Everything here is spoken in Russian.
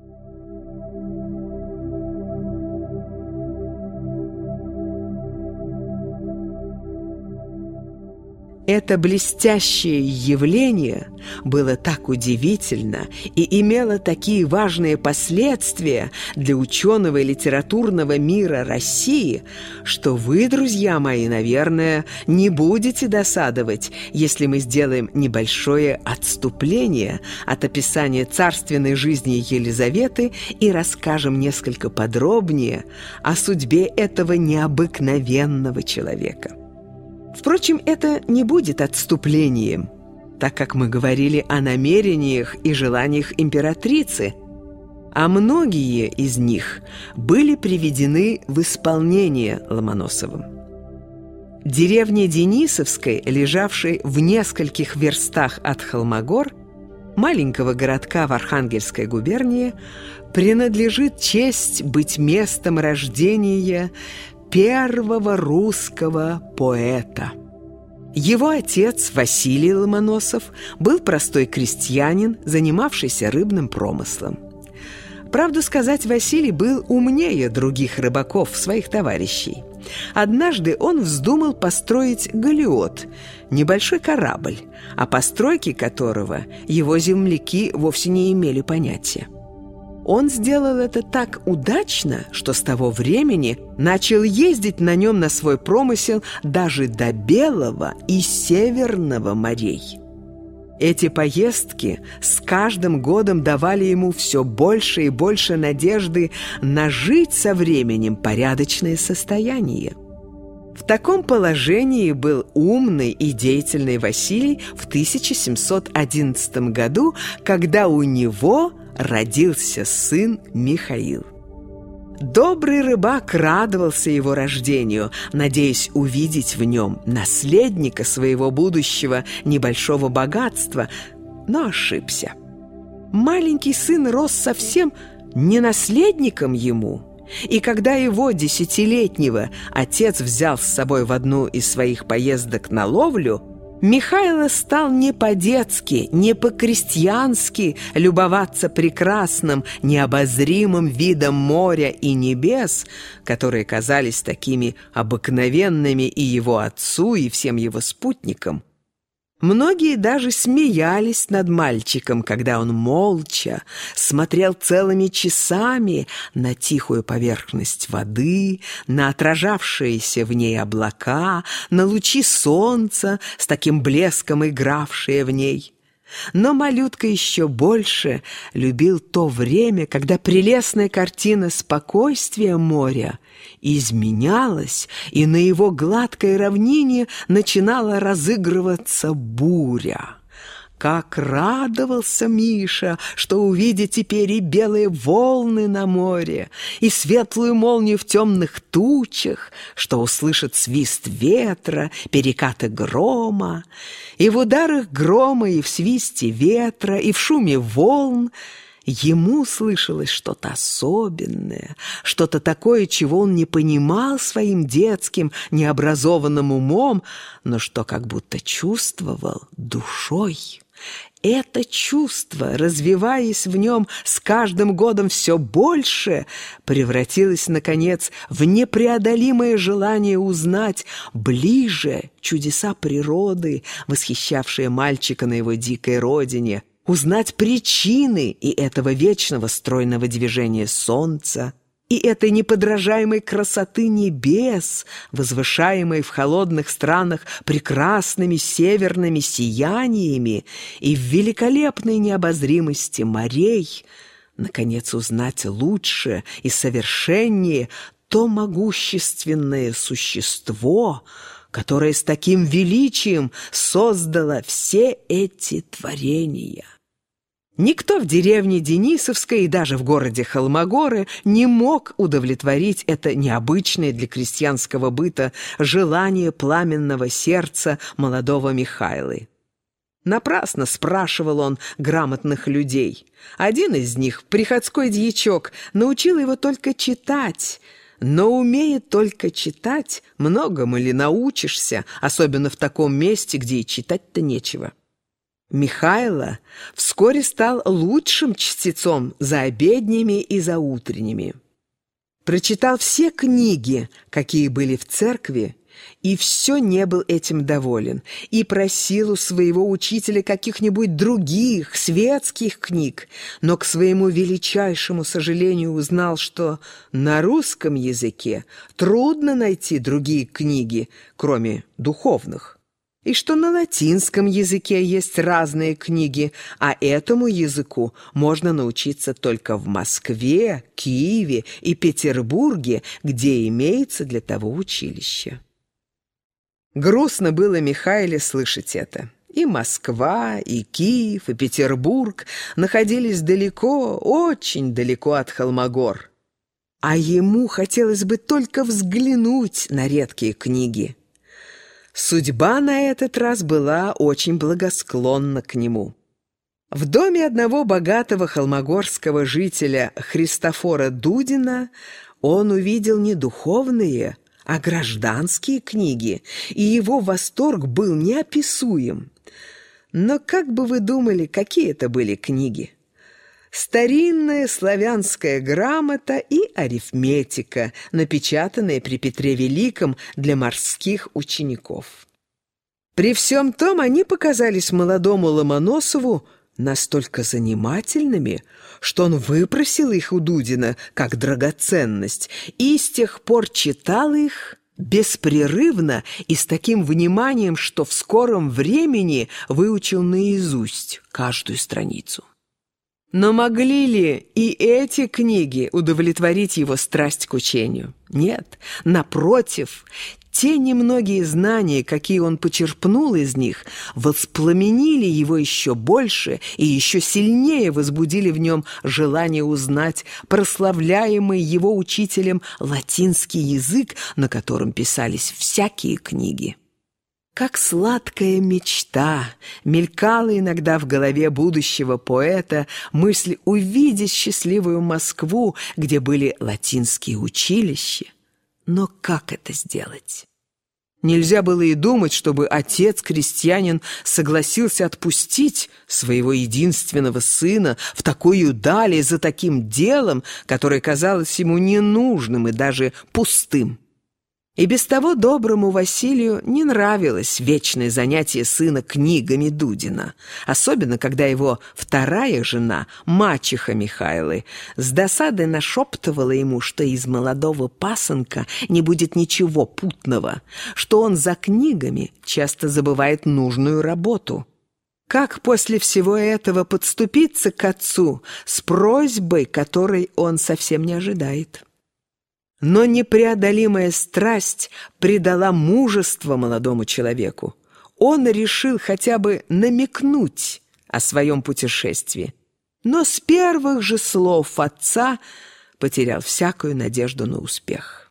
Thank you. Это блестящее явление было так удивительно и имело такие важные последствия для ученого и литературного мира России, что вы, друзья мои, наверное, не будете досадовать, если мы сделаем небольшое отступление от описания царственной жизни Елизаветы и расскажем несколько подробнее о судьбе этого необыкновенного человека. Впрочем, это не будет отступлением, так как мы говорили о намерениях и желаниях императрицы, а многие из них были приведены в исполнение Ломоносовым. Деревня Денисовской, лежавшей в нескольких верстах от Холмогор, маленького городка в Архангельской губернии, принадлежит честь быть местом рождения первого русского поэта. Его отец, Василий Ломоносов, был простой крестьянин, занимавшийся рыбным промыслом. Правду сказать, Василий был умнее других рыбаков, своих товарищей. Однажды он вздумал построить галеот, небольшой корабль, о постройке которого его земляки вовсе не имели понятия. Он сделал это так удачно, что с того времени начал ездить на нем на свой промысел даже до Белого и Северного морей. Эти поездки с каждым годом давали ему все больше и больше надежды нажить со временем порядочное состояние. В таком положении был умный и деятельный Василий в 1711 году, когда у него родился сын Михаил. Добрый рыбак радовался его рождению, надеясь увидеть в нем наследника своего будущего небольшого богатства, но ошибся. Маленький сын рос совсем не наследником ему – и когда его десятилетнего отец взял с собой в одну из своих поездок на ловлю, Михайло стал не по-детски, не по-крестьянски любоваться прекрасным, необозримым видом моря и небес, которые казались такими обыкновенными и его отцу, и всем его спутникам. Многие даже смеялись над мальчиком, когда он молча смотрел целыми часами на тихую поверхность воды, на отражавшиеся в ней облака, на лучи солнца с таким блеском игравшие в ней. Но малютка еще больше любил то время, когда прелестная картина спокойствия моря изменялась, и на его гладкой равнине начинала разыгрываться буря. Как радовался Миша, что увидит теперь и белые волны на море, и светлую молнию в темных тучах, что услышит свист ветра, перекаты грома, и в ударах грома, и в свисте ветра, и в шуме волн Ему слышалось что-то особенное, что-то такое, чего он не понимал своим детским, необразованным умом, но что как будто чувствовал душой. Это чувство, развиваясь в нем с каждым годом все больше, превратилось, наконец, в непреодолимое желание узнать ближе чудеса природы, восхищавшие мальчика на его дикой родине, узнать причины и этого вечного стройного движения солнца, и этой неподражаемой красоты небес, возвышаемой в холодных странах прекрасными северными сияниями и в великолепной необозримости морей, наконец узнать лучше и совершеннее то могущественное существо, которое с таким величием создало все эти творения. Никто в деревне Денисовской и даже в городе Холмогоры не мог удовлетворить это необычное для крестьянского быта желание пламенного сердца молодого Михайлы. Напрасно спрашивал он грамотных людей. Один из них, приходской дьячок, научил его только читать, но умеет только читать, многому ли научишься, особенно в таком месте, где и читать-то нечего. Михайло вскоре стал лучшим чтецом за обеднями и за утренними. Прочитал все книги, какие были в церкви, и все не был этим доволен, и просил у своего учителя каких-нибудь других светских книг, но к своему величайшему сожалению узнал, что на русском языке трудно найти другие книги, кроме духовных. И что на латинском языке есть разные книги, а этому языку можно научиться только в Москве, Киеве и Петербурге, где имеется для того училище. Грустно было Михаиле слышать это. И Москва, и Киев, и Петербург находились далеко, очень далеко от Холмогор. А ему хотелось бы только взглянуть на редкие книги. Судьба на этот раз была очень благосклонна к нему. В доме одного богатого холмогорского жителя Христофора Дудина он увидел не духовные, а гражданские книги, и его восторг был неописуем. Но как бы вы думали, какие это были книги? старинная славянская грамота и арифметика, напечатанные при Петре Великом для морских учеников. При всем том они показались молодому Ломоносову настолько занимательными, что он выпросил их у Дудина как драгоценность и с тех пор читал их беспрерывно и с таким вниманием, что в скором времени выучил наизусть каждую страницу. Но могли ли и эти книги удовлетворить его страсть к учению? Нет, напротив, те немногие знания, какие он почерпнул из них, воспламенили его еще больше и еще сильнее возбудили в нем желание узнать прославляемый его учителем латинский язык, на котором писались всякие книги. Как сладкая мечта мелькала иногда в голове будущего поэта мысль увидеть счастливую Москву, где были латинские училища. Но как это сделать? Нельзя было и думать, чтобы отец-крестьянин согласился отпустить своего единственного сына в такую даль за таким делом, которое казалось ему ненужным и даже пустым. И без того доброму Василию не нравилось вечное занятие сына книгами Дудина, особенно когда его вторая жена, мачеха Михайлы, с досадой нашептывала ему, что из молодого пасынка не будет ничего путного, что он за книгами часто забывает нужную работу. Как после всего этого подступиться к отцу с просьбой, которой он совсем не ожидает? Но непреодолимая страсть придала мужество молодому человеку. Он решил хотя бы намекнуть о своем путешествии. Но с первых же слов отца потерял всякую надежду на успех.